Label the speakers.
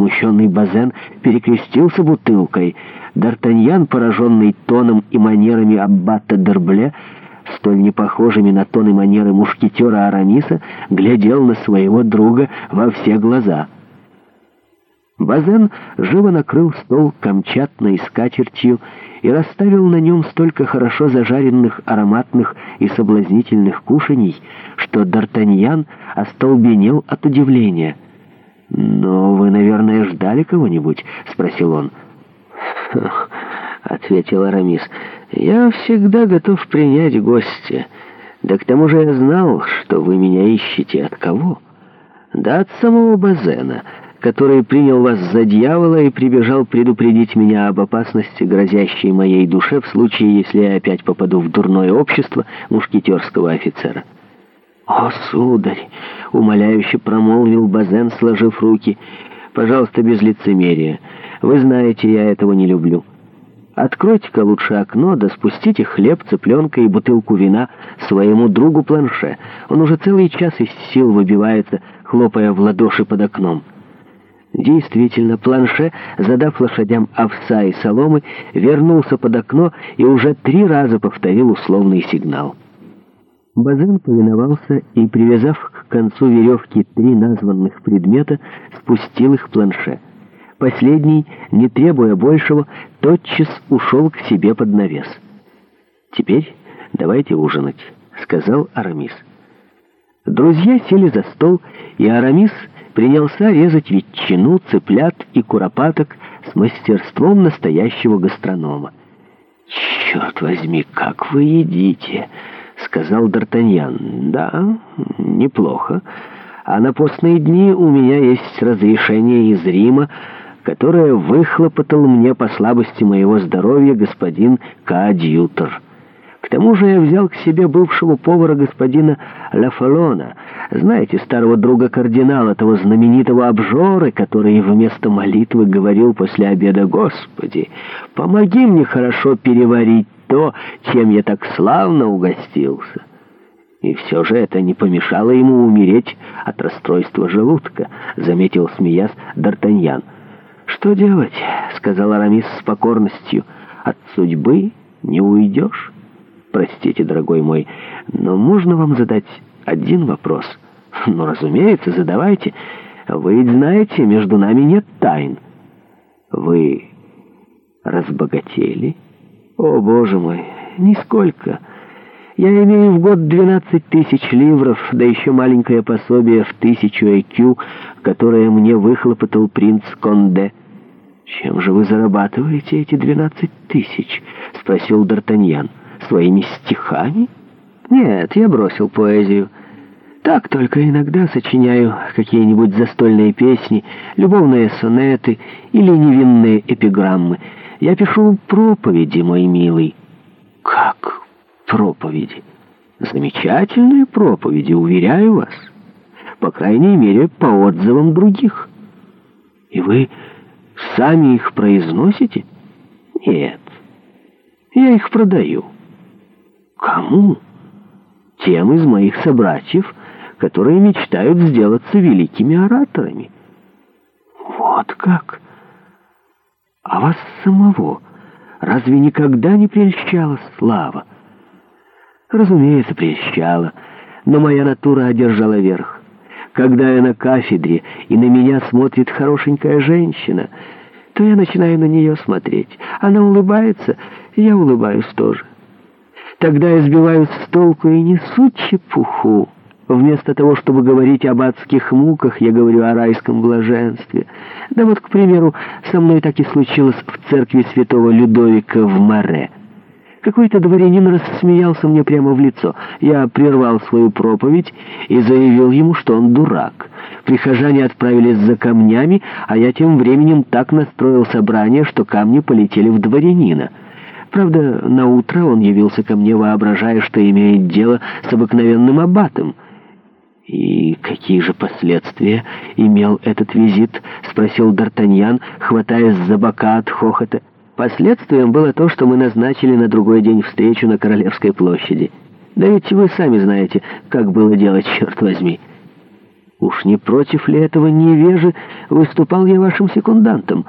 Speaker 1: Возмущенный Базен перекрестился бутылкой. Д'Артаньян, пораженный тоном и манерами аббата Дербле, столь непохожими на тон и манеры мушкетера Арамиса, глядел на своего друга во все глаза. Базен живо накрыл стол камчатной скатертью и расставил на нем столько хорошо зажаренных, ароматных и соблазнительных кушаний, что Д'Артаньян остолбенел от удивления — «Но вы, наверное, ждали кого-нибудь?» — спросил он. ответил Арамис. «Я всегда готов принять гостя. Да к тому же я знал, что вы меня ищете. От кого?» «Да от самого Базена, который принял вас за дьявола и прибежал предупредить меня об опасности, грозящей моей душе в случае, если я опять попаду в дурное общество мушкетерского офицера». «О, сударь!» — умоляюще промолвил Базен, сложив руки. «Пожалуйста, без лицемерия. Вы знаете, я этого не люблю. Откройте-ка лучше окно, да спустите хлеб, цыпленка и бутылку вина своему другу Планше. Он уже целый час из сил выбивается, хлопая в ладоши под окном». Действительно, Планше, задав лошадям овса и соломы, вернулся под окно и уже три раза повторил условный сигнал. Базен повиновался и, привязав к концу веревки три названных предмета, спустил их в планше. Последний, не требуя большего, тотчас ушел к себе под навес. «Теперь давайте ужинать», — сказал Арамис. Друзья сели за стол, и Арамис принялся резать ветчину, цыплят и куропаток с мастерством настоящего гастронома. «Черт возьми, как вы едите!» сказал Д'Артаньян. «Да, неплохо. А на постные дни у меня есть разрешение из Рима, которое выхлопотал мне по слабости моего здоровья господин Кадьютор. К тому же я взял к себе бывшего повара господина Лафалона, знаете, старого друга кардинала, того знаменитого обжоры, который вместо молитвы говорил после обеда «Господи, помоги мне хорошо переварить то, чем я так славно угостился. И все же это не помешало ему умереть от расстройства желудка, заметил смеясь Д'Артаньян. «Что делать?» — сказал Арамис с покорностью. «От судьбы не уйдешь. Простите, дорогой мой, но можно вам задать один вопрос?» «Ну, разумеется, задавайте. Вы ведь знаете, между нами нет тайн». «Вы разбогатели?» О, боже мой, нисколько. Я имею в год 12 тысяч ливров, да еще маленькое пособие в тысячу IQ, которое мне выхлопотал принц Конде. Чем же вы зарабатываете эти 12 тысяч? Спросил Д'Артаньян. Своими стихами? Нет, я бросил поэзию. Так только иногда сочиняю какие-нибудь застольные песни, любовные сонеты или невинные эпиграммы. Я пишу проповеди, мой милый. Как проповеди? Замечательные проповеди, уверяю вас. По крайней мере, по отзывам других. И вы сами их произносите? Нет. Я их продаю. Кому? Тем из моих собратьев, которые мечтают сделаться великими ораторами. Вот как а вас самого. Разве никогда не прельщала слава? Разумеется, прельщала, но моя натура одержала верх. Когда я на кафедре, и на меня смотрит хорошенькая женщина, то я начинаю на нее смотреть. Она улыбается, я улыбаюсь тоже. Тогда я сбиваю с толку и несу чепуху. Вместо того, чтобы говорить об адских муках, я говорю о райском блаженстве. Да вот, к примеру, со мной так и случилось в церкви святого Людовика в Море. Какой-то дворянин рассмеялся мне прямо в лицо. Я прервал свою проповедь и заявил ему, что он дурак. Прихожане отправились за камнями, а я тем временем так настроил собрание, что камни полетели в дворянина». Правда, на утро он явился ко мне, воображая, что имеет дело с обыкновенным аббатом — и какие же последствия имел этот визит? Спросил Д'Артаньян, хватаясь за бока от хохота. Последствием было то, что мы назначили на другой день встречу на Королевской площади. Да ведь вы сами знаете, как было делать, черт возьми. Уж не против ли этого невежи выступал я вашим секундантом?